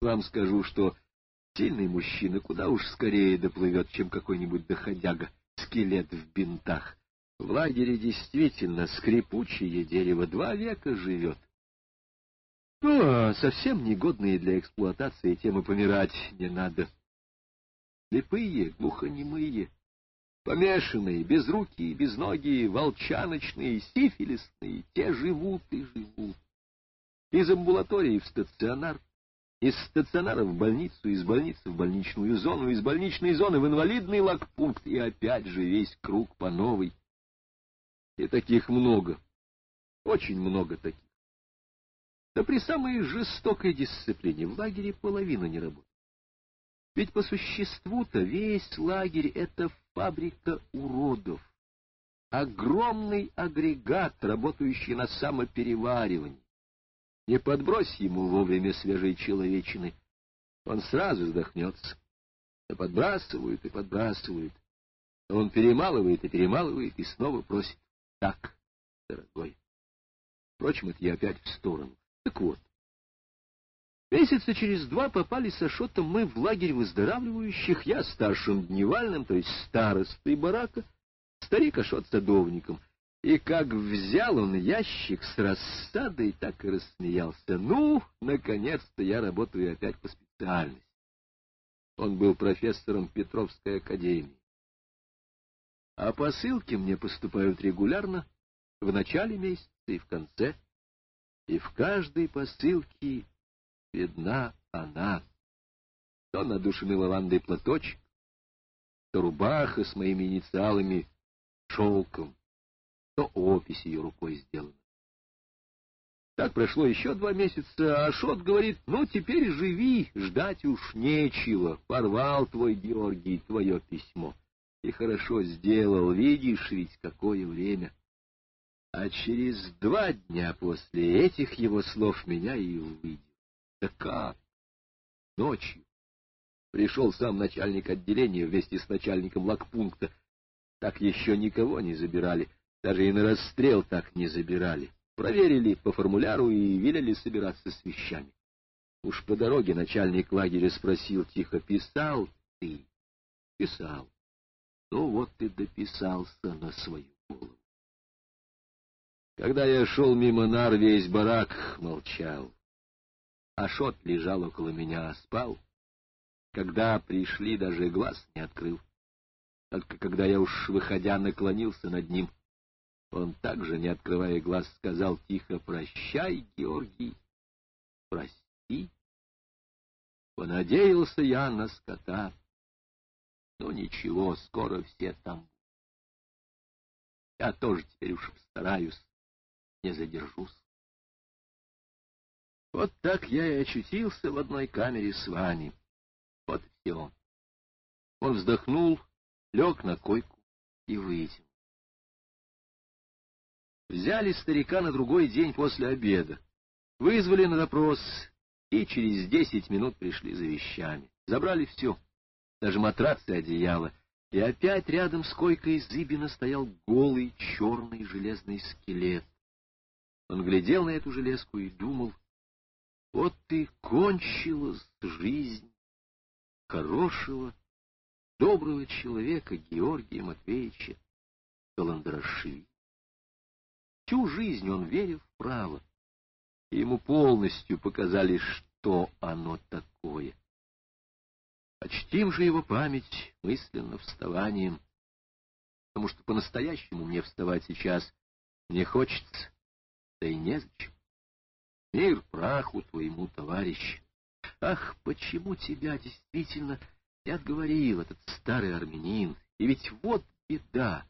Вам скажу, что сильный мужчина куда уж скорее доплывет, чем какой-нибудь доходяга, скелет в бинтах. В лагере действительно скрипучее дерево два века живет. Ну, а совсем негодные для эксплуатации темы помирать не надо. Слепые, глухонемые, помешанные, безрукие, безногие, волчаночные, сифилисные, те живут и живут. Из амбулатории в стационар, из стационара в больницу, из больницы в больничную зону, из больничной зоны в инвалидный лагпункт, и опять же весь круг по новой. И таких много, очень много таких. Да при самой жестокой дисциплине в лагере половина не работает. Ведь по существу-то весь лагерь — это фабрика уродов. Огромный агрегат, работающий на самопереваривании. Не подбрось ему вовремя свежей человечины, он сразу вздохнется. Да подбрасывают и подбрасывают. Он перемалывает и перемалывает, и снова просит. Так, дорогой. Впрочем, это я опять в сторону. Так вот, месяца через два попали с Ашотом мы в лагерь выздоравливающих, я старшим дневальным, то есть старостой барака, старик Ашот садовником — и как взял он ящик с рассадой, так и рассмеялся. Ну, наконец-то я работаю опять по специальности. Он был профессором Петровской академии. А посылки мне поступают регулярно, в начале месяца и в конце. И в каждой посылке видна она. То надушенный лавандой платочек, то рубаха с моими инициалами шелком что опись ее рукой сделана. Так прошло еще два месяца, а Шот говорит, ну, теперь живи, ждать уж нечего, порвал твой Георгий твое письмо. И хорошо сделал, видишь ведь, какое время. А через два дня после этих его слов меня и увидел. Да как? Ночью. Пришел сам начальник отделения вместе с начальником лагпункта. Так еще никого не забирали. Даже и на расстрел так не забирали. Проверили по формуляру и велели собираться с вещами. Уж по дороге начальник лагеря спросил тихо, «Писал ты?» «Писал». Ну вот ты дописался на свою голову. Когда я шел мимо нар, весь барак молчал. Ашот лежал около меня, спал. Когда пришли, даже глаз не открыл. Только когда я уж, выходя, наклонился над ним — он также, не открывая глаз, сказал тихо «Прощай, Георгий, прости». Понадеялся я на скота. Ну ничего, скоро все там. Я тоже теперь уж постараюсь, не задержусь. Вот так я и очутился в одной камере с вами. Вот все. Он вздохнул, лег на койку и вытянул. Взяли старика на другой день после обеда, вызвали на допрос и через десять минут пришли за вещами. Забрали все, даже матрац и одеяло, и опять рядом с койкой Зыбина стоял голый черный железный скелет. Он глядел на эту железку и думал, вот и кончилась жизнь хорошего, доброго человека Георгия Матвеевича Каландрашвили. Всю жизнь он верил в право, и ему полностью показали, что оно такое. Почтим же его память мысленно вставанием, потому что по-настоящему мне вставать сейчас не хочется, да и незачем. Мир праху твоему, товарищ. Ах, почему тебя действительно не отговорил этот старый армянин? И ведь вот беда.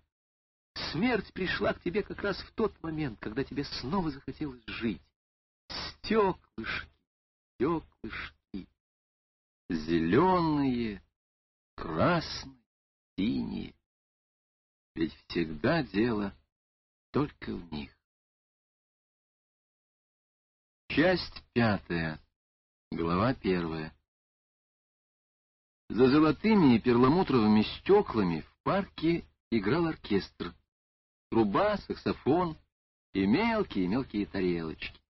Смерть пришла к тебе как раз в тот момент, когда тебе снова захотелось жить. Стеклышки, стеклышки, зеленые, красные, синие. Ведь всегда дело только в них. Часть пятая, глава первая. За золотыми и перламутровыми стеклами в парке играл оркестр труба, саксофон и мелкие-мелкие тарелочки.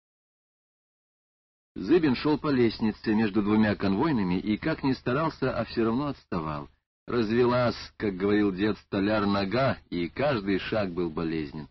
Зыбин шел по лестнице между двумя конвойными и, как ни старался, а все равно отставал. Развелась, как говорил дед столяр, нога, и каждый шаг был болезнен.